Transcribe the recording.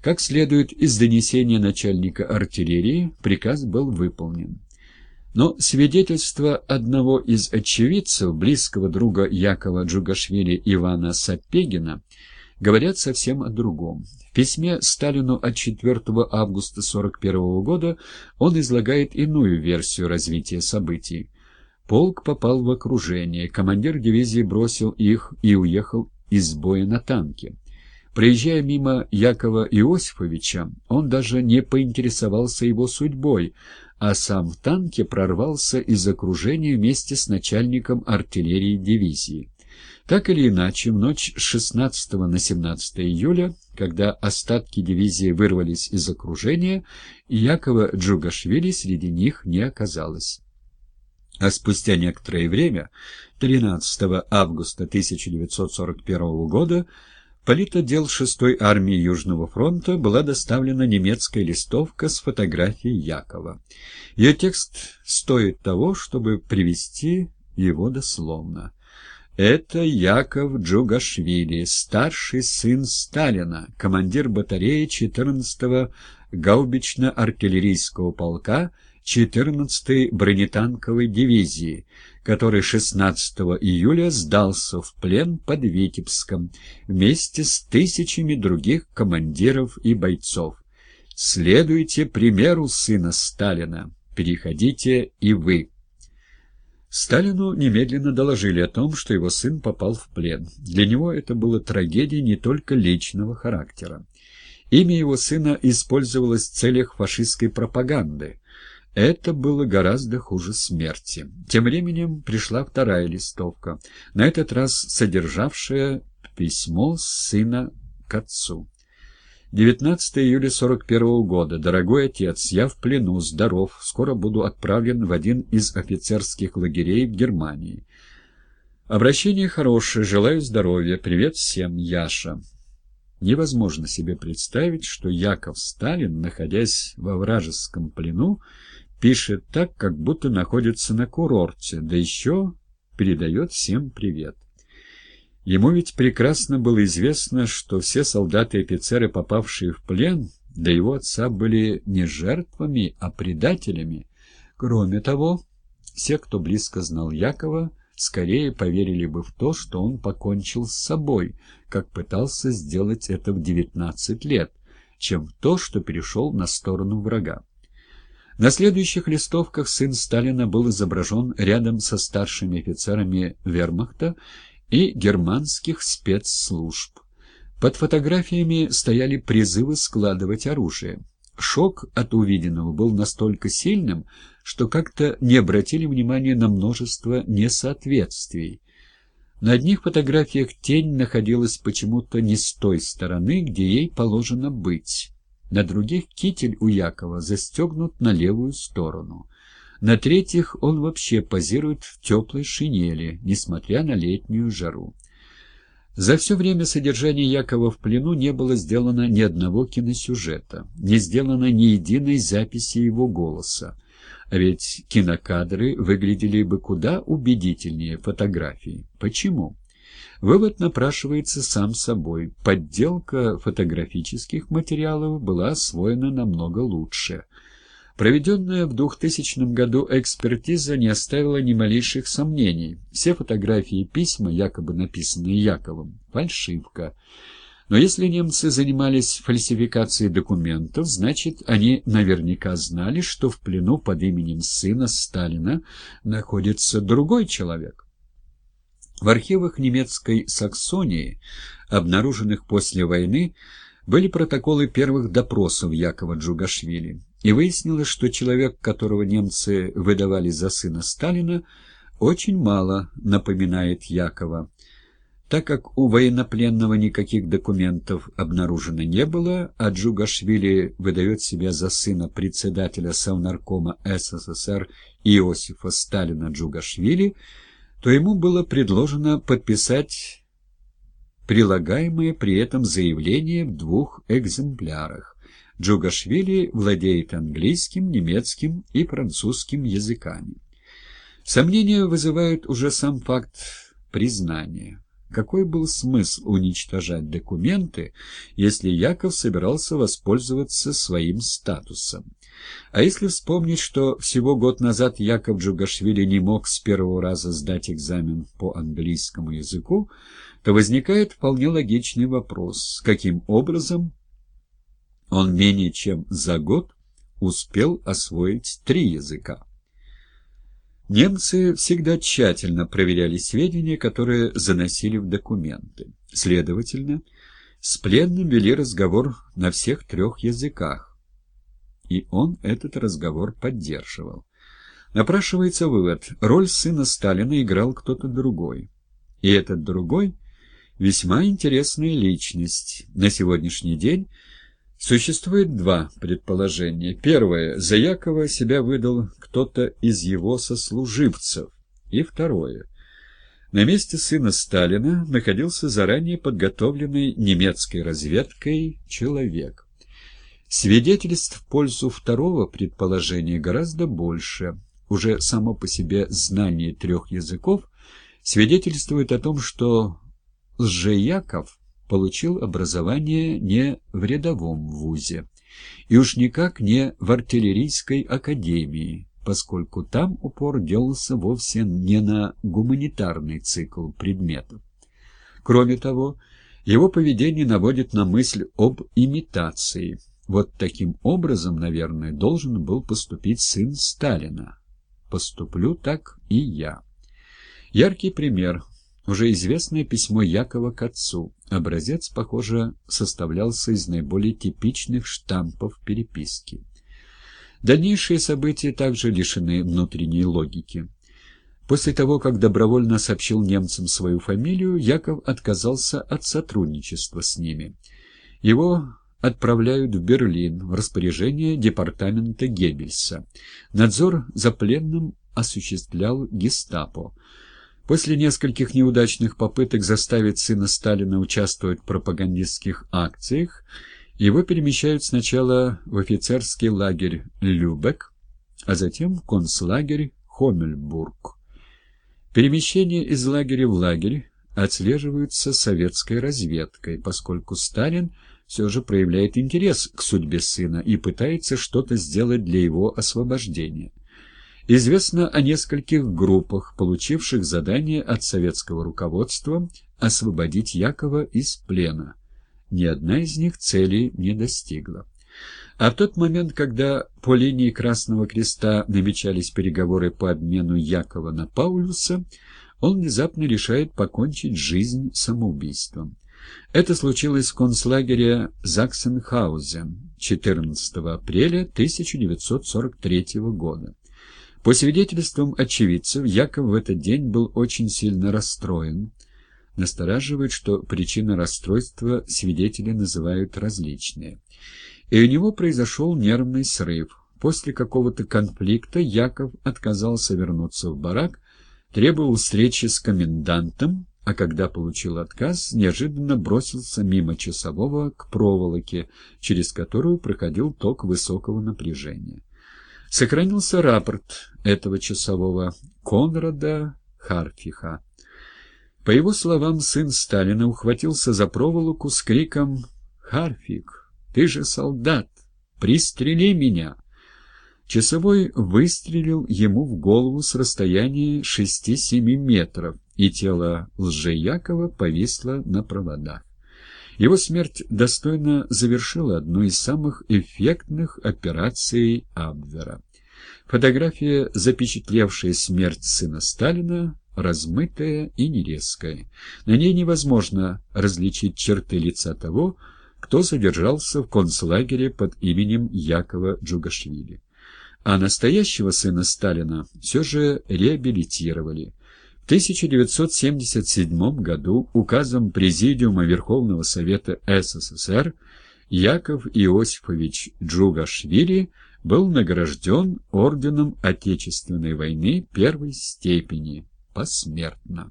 Как следует из донесения начальника артиллерии, приказ был выполнен. Но свидетельство одного из очевидцев, близкого друга Якова Джугашвили Ивана Сапегина, говорят совсем о другом. В письме Сталину от 4 августа 1941 года он излагает иную версию развития событий. Полк попал в окружение, командир дивизии бросил их и уехал из боя на танке. Проезжая мимо Якова Иосифовича, он даже не поинтересовался его судьбой, а сам в танке прорвался из окружения вместе с начальником артиллерии дивизии. Так или иначе, в ночь с 16 на 17 июля, когда остатки дивизии вырвались из окружения, Якова Джугашвили среди них не оказалось. А спустя некоторое время, 13 августа 1941 года, политотдел 6-й армии Южного фронта была доставлена немецкая листовка с фотографией Якова. Ее текст стоит того, чтобы привести его дословно. Это Яков Джугашвили, старший сын Сталина, командир батареи 14-го гаубично-артиллерийского полка 14-й бронетанковой дивизии, который 16 июля сдался в плен под Витебском вместе с тысячами других командиров и бойцов. Следуйте примеру сына Сталина, переходите и вы. Сталину немедленно доложили о том, что его сын попал в плен. Для него это было трагедией не только личного характера. Имя его сына использовалось в целях фашистской пропаганды. Это было гораздо хуже смерти. Тем временем пришла вторая листовка, на этот раз содержавшая письмо сына к отцу. 19 июля 41 года. Дорогой отец, я в плену, здоров, скоро буду отправлен в один из офицерских лагерей в Германии. Обращение хорошее, желаю здоровья, привет всем, Яша. Невозможно себе представить, что Яков Сталин, находясь во вражеском плену, пишет так, как будто находится на курорте, да еще передает всем привет. Ему ведь прекрасно было известно, что все солдаты и офицеры, попавшие в плен, для его отца были не жертвами, а предателями. Кроме того, все, кто близко знал Якова, скорее поверили бы в то, что он покончил с собой, как пытался сделать это в 19 лет, чем в то, что перешел на сторону врага. На следующих листовках сын Сталина был изображен рядом со старшими офицерами вермахта и германских спецслужб. Под фотографиями стояли призывы складывать оружие. Шок от увиденного был настолько сильным, что как-то не обратили внимания на множество несоответствий. На одних фотографиях тень находилась почему-то не с той стороны, где ей положено быть. На других китель у Якова застегнут на левую сторону. На третьих он вообще позирует в теплой шинели, несмотря на летнюю жару. За все время содержания Якова в плену не было сделано ни одного киносюжета, не сделано ни единой записи его голоса. А ведь кинокадры выглядели бы куда убедительнее фотографий. Почему? Вывод напрашивается сам собой. Подделка фотографических материалов была освоена намного лучше. Проведенная в 2000 году экспертиза не оставила ни малейших сомнений. Все фотографии и письма, якобы написанные Яковом, фальшивка. Но если немцы занимались фальсификацией документов, значит, они наверняка знали, что в плену под именем сына Сталина находится другой человек. В архивах немецкой Саксонии, обнаруженных после войны, были протоколы первых допросов Якова Джугашвили и выяснилось, что человек, которого немцы выдавали за сына Сталина, очень мало напоминает Якова. Так как у военнопленного никаких документов обнаружено не было, а Джугашвили выдает себя за сына председателя Совнаркома СССР Иосифа Сталина Джугашвили, то ему было предложено подписать прилагаемое при этом заявление в двух экземплярах. Джугашвили владеет английским, немецким и французским языками. Сомнения вызывает уже сам факт признания. Какой был смысл уничтожать документы, если Яков собирался воспользоваться своим статусом? А если вспомнить, что всего год назад Яков Джугашвили не мог с первого раза сдать экзамен по английскому языку, то возникает вполне логичный вопрос, каким образом он менее чем за год успел освоить три языка. Немцы всегда тщательно проверяли сведения, которые заносили в документы. Следовательно, с пленным вели разговор на всех трех языках, и он этот разговор поддерживал. Напрашивается вывод, роль сына Сталина играл кто-то другой. И этот другой – весьма интересная личность. На сегодняшний день – Существует два предположения. Первое. За Якова себя выдал кто-то из его сослуживцев. И второе. На месте сына Сталина находился заранее подготовленный немецкой разведкой человек. Свидетельств в пользу второго предположения гораздо больше. Уже само по себе знание трех языков свидетельствует о том, что Лжеяков получил образование не в рядовом вузе, и уж никак не в артиллерийской академии, поскольку там упор делался вовсе не на гуманитарный цикл предметов. Кроме того, его поведение наводит на мысль об имитации. Вот таким образом, наверное, должен был поступить сын Сталина. Поступлю так и я. Яркий пример уже известное письмо Якова к отцу. Образец, похоже, составлялся из наиболее типичных штампов переписки. Дальнейшие события также лишены внутренней логики. После того, как добровольно сообщил немцам свою фамилию, Яков отказался от сотрудничества с ними. Его отправляют в Берлин в распоряжение департамента Геббельса. Надзор за пленным осуществлял гестапо. После нескольких неудачных попыток заставить сына Сталина участвовать в пропагандистских акциях, его перемещают сначала в офицерский лагерь Любек, а затем в концлагерь Хомельбург. Перемещение из лагеря в лагерь отслеживаются советской разведкой, поскольку Сталин все же проявляет интерес к судьбе сына и пытается что-то сделать для его освобождения. Известно о нескольких группах, получивших задание от советского руководства освободить Якова из плена. Ни одна из них цели не достигла. А в тот момент, когда по линии Красного Креста намечались переговоры по обмену Якова на Паулюса, он внезапно решает покончить жизнь самоубийством. Это случилось в концлагере Заксенхаузен 14 апреля 1943 года. По свидетельствам очевидцев, Яков в этот день был очень сильно расстроен. Настораживает, что причины расстройства свидетели называют различные. И у него произошел нервный срыв. После какого-то конфликта Яков отказался вернуться в барак, требовал встречи с комендантом, а когда получил отказ, неожиданно бросился мимо часового к проволоке, через которую проходил ток высокого напряжения. Сохранился рапорт этого часового Конрада Харфиха. По его словам, сын Сталина ухватился за проволоку с криком «Харфик, ты же солдат! Пристрели меня!» Часовой выстрелил ему в голову с расстояния шести-семи метров, и тело Лжеякова повисло на проводах. Его смерть достойно завершила одну из самых эффектных операций Абвера. Фотография, запечатлевшая смерть сына Сталина, размытая и нерезкая. На ней невозможно различить черты лица того, кто содержался в концлагере под именем Якова Джугашвили. А настоящего сына Сталина все же реабилитировали. 1977 году указом Президиума Верховного Совета СССР Яков Иосифович Джугашвили был награжден Орденом Отечественной войны первой степени посмертно.